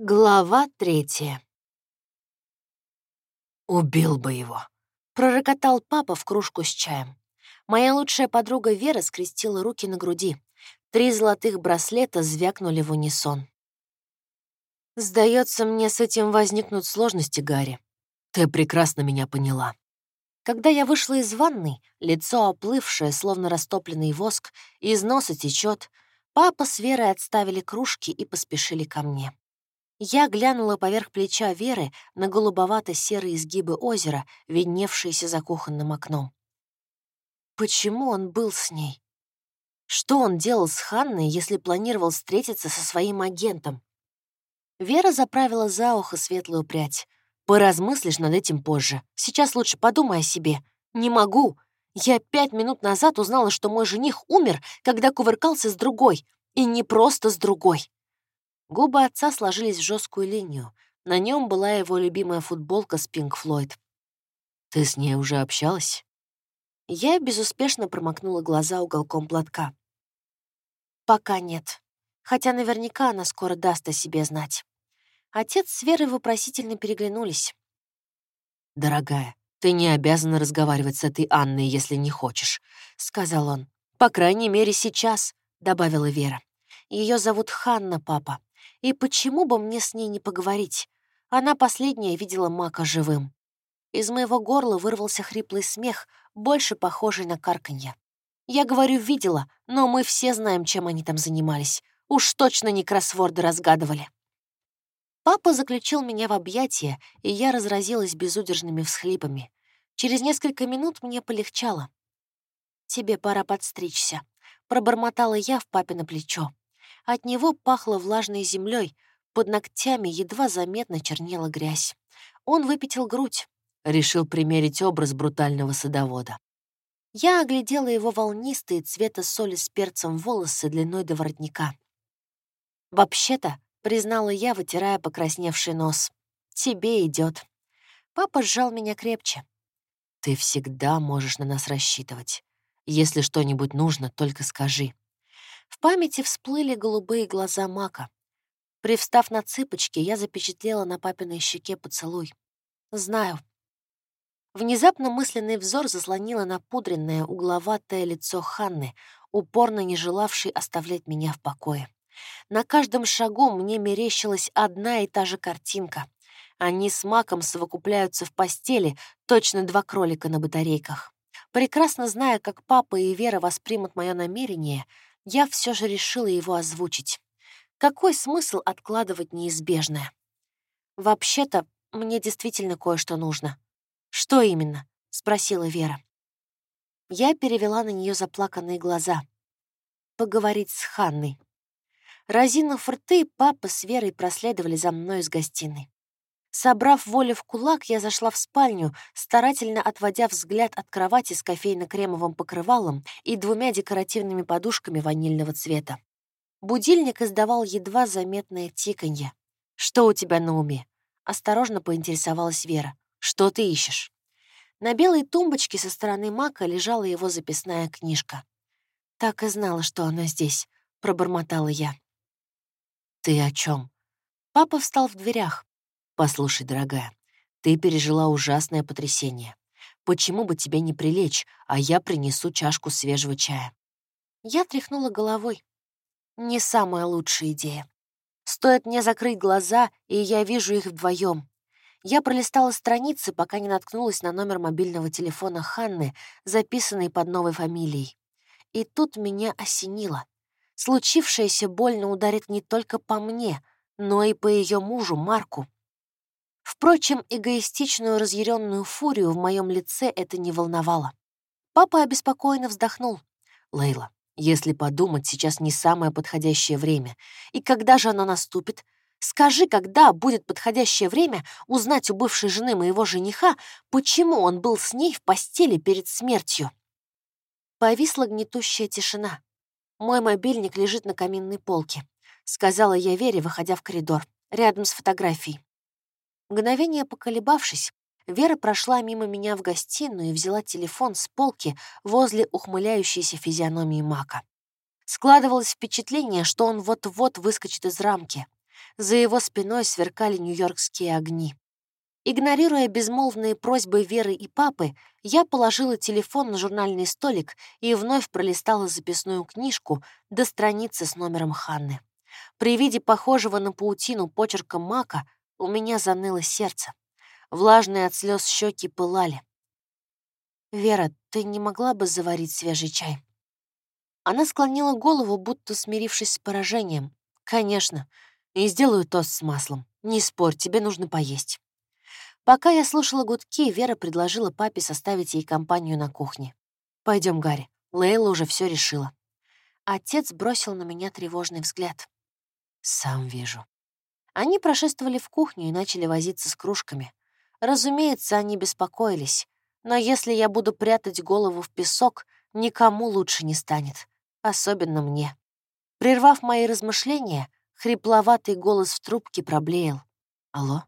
Глава третья. «Убил бы его», — пророкотал папа в кружку с чаем. Моя лучшая подруга Вера скрестила руки на груди. Три золотых браслета звякнули в унисон. «Сдается мне, с этим возникнут сложности, Гарри. Ты прекрасно меня поняла». Когда я вышла из ванной, лицо оплывшее, словно растопленный воск, из носа течет, папа с Верой отставили кружки и поспешили ко мне. Я глянула поверх плеча Веры на голубовато-серые изгибы озера, видневшиеся за кухонным окном. Почему он был с ней? Что он делал с Ханной, если планировал встретиться со своим агентом? Вера заправила за ухо светлую прядь. «Поразмыслишь над этим позже. Сейчас лучше подумай о себе. Не могу. Я пять минут назад узнала, что мой жених умер, когда кувыркался с другой. И не просто с другой. Губы отца сложились в жесткую линию. На нем была его любимая футболка с Пинк Флойд. «Ты с ней уже общалась?» Я безуспешно промокнула глаза уголком платка. «Пока нет. Хотя наверняка она скоро даст о себе знать». Отец с Верой вопросительно переглянулись. «Дорогая, ты не обязана разговаривать с этой Анной, если не хочешь», — сказал он. «По крайней мере, сейчас», — добавила Вера. Ее зовут Ханна, папа. И почему бы мне с ней не поговорить? Она последняя видела Мака живым. Из моего горла вырвался хриплый смех, больше похожий на карканье. Я говорю «видела», но мы все знаем, чем они там занимались. Уж точно не кроссворды разгадывали. Папа заключил меня в объятия, и я разразилась безудержными всхлипами. Через несколько минут мне полегчало. «Тебе пора подстричься», — пробормотала я в папино плечо. От него пахло влажной землей, под ногтями едва заметно чернела грязь. Он выпятил грудь. Решил примерить образ брутального садовода. Я оглядела его волнистые цвета соли с перцем волосы длиной до воротника. «Вообще-то», — признала я, вытирая покрасневший нос, — «тебе идет. Папа сжал меня крепче. «Ты всегда можешь на нас рассчитывать. Если что-нибудь нужно, только скажи. В памяти всплыли голубые глаза Мака. Привстав на цыпочки, я запечатлела на папиной щеке поцелуй. «Знаю». Внезапно мысленный взор заслонило напудренное, угловатое лицо Ханны, упорно не желавшей оставлять меня в покое. На каждом шагу мне мерещилась одна и та же картинка. Они с Маком совокупляются в постели, точно два кролика на батарейках. Прекрасно зная, как папа и Вера воспримут мое намерение, я все же решила его озвучить. Какой смысл откладывать неизбежное? Вообще-то, мне действительно кое-что нужно. Что именно? спросила Вера. Я перевела на нее заплаканные глаза. Поговорить с Ханной. Разинув рты, папа с Верой проследовали за мной из гостиной. Собрав волю в кулак, я зашла в спальню, старательно отводя взгляд от кровати с кофейно-кремовым покрывалом и двумя декоративными подушками ванильного цвета. Будильник издавал едва заметное тиканье. «Что у тебя на уме?» — осторожно поинтересовалась Вера. «Что ты ищешь?» На белой тумбочке со стороны мака лежала его записная книжка. «Так и знала, что она здесь», — пробормотала я. «Ты о чем? Папа встал в дверях. «Послушай, дорогая, ты пережила ужасное потрясение. Почему бы тебе не прилечь, а я принесу чашку свежего чая?» Я тряхнула головой. Не самая лучшая идея. Стоит мне закрыть глаза, и я вижу их вдвоем. Я пролистала страницы, пока не наткнулась на номер мобильного телефона Ханны, записанный под новой фамилией. И тут меня осенило. Случившееся больно ударит не только по мне, но и по ее мужу Марку. Впрочем, эгоистичную разъяренную фурию в моем лице это не волновало. Папа обеспокоенно вздохнул. «Лейла, если подумать, сейчас не самое подходящее время. И когда же оно наступит? Скажи, когда будет подходящее время узнать у бывшей жены моего жениха, почему он был с ней в постели перед смертью?» Повисла гнетущая тишина. «Мой мобильник лежит на каминной полке», — сказала я Вере, выходя в коридор, рядом с фотографией. Мгновение поколебавшись, Вера прошла мимо меня в гостиную и взяла телефон с полки возле ухмыляющейся физиономии Мака. Складывалось впечатление, что он вот-вот выскочит из рамки. За его спиной сверкали нью-йоркские огни. Игнорируя безмолвные просьбы Веры и папы, я положила телефон на журнальный столик и вновь пролистала записную книжку до страницы с номером Ханны. При виде похожего на паутину почерка Мака у меня заныло сердце. Влажные от слез щеки пылали. «Вера, ты не могла бы заварить свежий чай?» Она склонила голову, будто смирившись с поражением. «Конечно. И сделаю тост с маслом. Не спорь, тебе нужно поесть». Пока я слушала гудки, Вера предложила папе составить ей компанию на кухне. Пойдем, Гарри. Лейла уже все решила. Отец бросил на меня тревожный взгляд. Сам вижу. Они прошествовали в кухню и начали возиться с кружками. Разумеется, они беспокоились. Но если я буду прятать голову в песок, никому лучше не станет. Особенно мне. Прервав мои размышления, хрипловатый голос в трубке проблеял. «Алло?»